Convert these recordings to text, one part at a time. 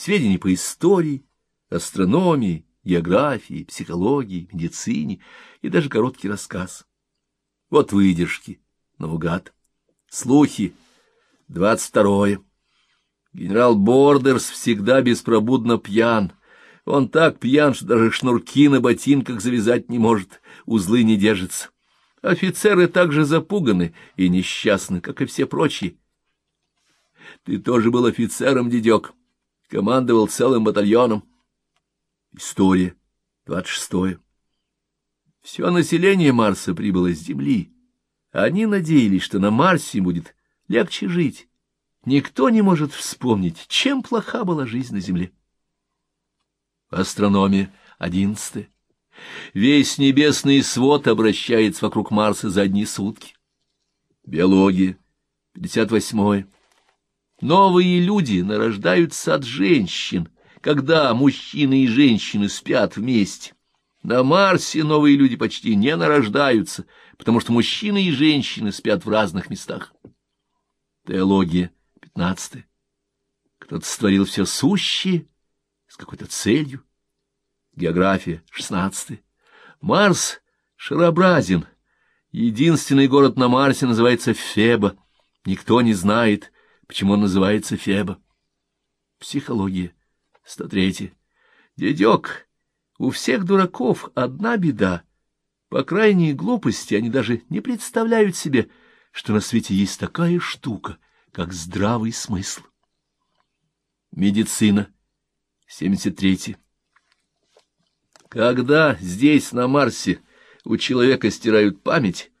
сведения по истории, астрономии, географии, психологии, медицине и даже короткий рассказ. Вот выдержки, наугад. Слухи. Двадцать второе. Генерал Бордерс всегда беспробудно пьян. Он так пьян, что даже шнурки на ботинках завязать не может, узлы не держатся. Офицеры так же запуганы и несчастны, как и все прочие. Ты тоже был офицером, дедек, командовал целым батальоном. История. Двадцать шестое. Все население Марса прибыло с Земли. Они надеялись, что на Марсе будет легче жить. Никто не может вспомнить, чем плоха была жизнь на Земле. Астрономия. Одиннадцатое. Весь небесный свод обращается вокруг Марса за одни сутки. Биология. Пятьдесят восьмое. Новые люди нарождаются от женщин — когда мужчины и женщины спят вместе. На Марсе новые люди почти не нарождаются, потому что мужчины и женщины спят в разных местах. Теология, пятнадцатая. Кто-то створил все сущее с какой-то целью. География, шестнадцатая. Марс шарообразен. Единственный город на Марсе называется Феба. Никто не знает, почему он называется Феба. Психология. 103. Дедек, у всех дураков одна беда. По крайней глупости они даже не представляют себе, что на свете есть такая штука, как здравый смысл. Медицина. 73. Когда здесь, на Марсе, у человека стирают память,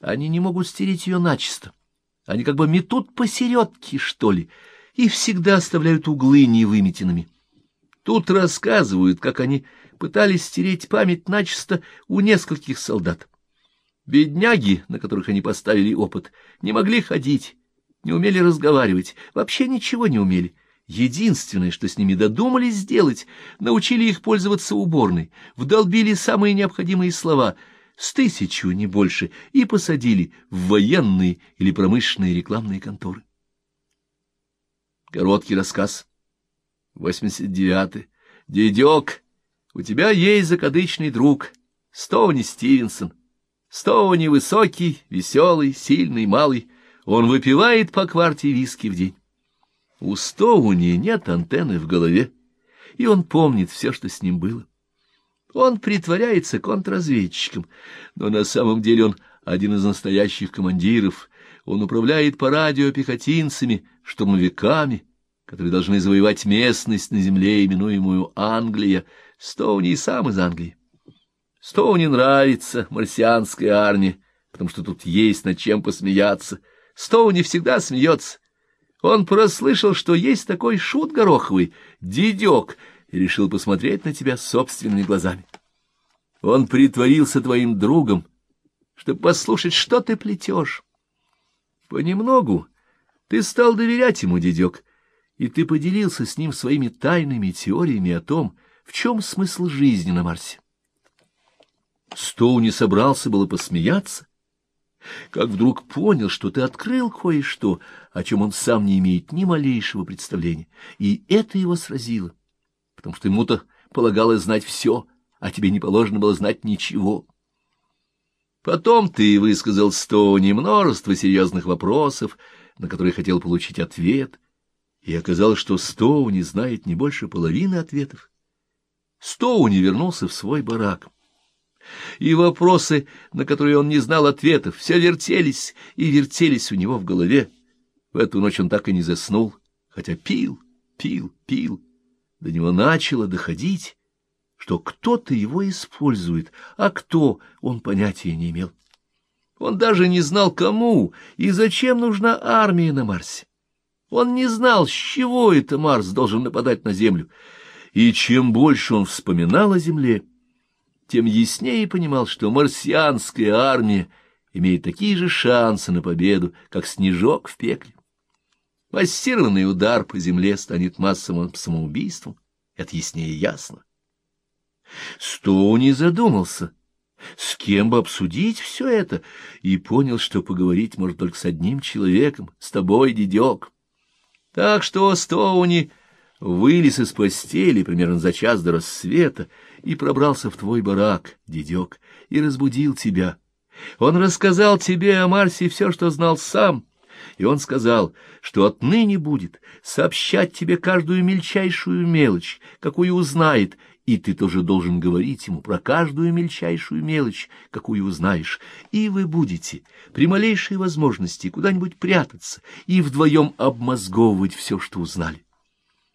они не могут стереть ее начисто. Они как бы метут посередке, что ли, и всегда оставляют углы невыметенными. Тут рассказывают, как они пытались стереть память начисто у нескольких солдат. Бедняги, на которых они поставили опыт, не могли ходить, не умели разговаривать, вообще ничего не умели. Единственное, что с ними додумались сделать, научили их пользоваться уборной, вдолбили самые необходимые слова, с тысячу, не больше, и посадили в военные или промышленные рекламные конторы. Короткий рассказ. 89. Дедек, у тебя есть закадычный друг, Стоуни Стивенсон. Стоуни высокий, веселый, сильный, малый. Он выпивает по кварте виски в день. У Стоуни нет антенны в голове, и он помнит все, что с ним было. Он притворяется контрразведчиком, но на самом деле он один из настоящих командиров. Он управляет по радио пехотинцами, штурмовиками, которые должны завоевать местность на земле, именуемую Англия. Стоуни и сам из Англии. Стоуни нравится марсианская армия, потому что тут есть над чем посмеяться. Стоуни всегда смеется. Он прослышал, что есть такой шут гороховый, дедек, и решил посмотреть на тебя собственными глазами. Он притворился твоим другом, чтобы послушать, что ты плетешь. Понемногу ты стал доверять ему, дедек, и ты поделился с ним своими тайными теориями о том, в чем смысл жизни на Марсе. Стоу не собрался было посмеяться, как вдруг понял, что ты открыл кое-что, о чем он сам не имеет ни малейшего представления, и это его сразило, потому что ему-то полагалось знать все, а тебе не положено было знать ничего. Потом ты высказал Стоуни множество серьезных вопросов, на которые хотел получить ответ, и оказалось, что Стоуни знает не больше половины ответов. Стоуни вернулся в свой барак. И вопросы, на которые он не знал ответов, все вертелись и вертелись у него в голове. В эту ночь он так и не заснул, хотя пил, пил, пил. До него начало доходить, что кто-то его использует, а кто, он понятия не имел. Он даже не знал, кому и зачем нужна армия на Марсе. Он не знал, с чего это Марс должен нападать на Землю. И чем больше он вспоминал о Земле, тем яснее понимал, что марсианская армия имеет такие же шансы на победу, как снежок в пекле. Массированный удар по земле станет массовым самоубийством, это яснее ясно. Стоуни задумался, с кем бы обсудить все это, и понял, что поговорить может только с одним человеком, с тобой, дедек. Так что Стоуни вылез из постели примерно за час до рассвета и пробрался в твой барак, дедек, и разбудил тебя. Он рассказал тебе о Марсе все, что знал сам, и он сказал, что отныне будет сообщать тебе каждую мельчайшую мелочь, какую узнает, и ты тоже должен говорить ему про каждую мельчайшую мелочь, какую узнаешь, и вы будете при малейшей возможности куда-нибудь прятаться и вдвоем обмозговывать все, что узнали.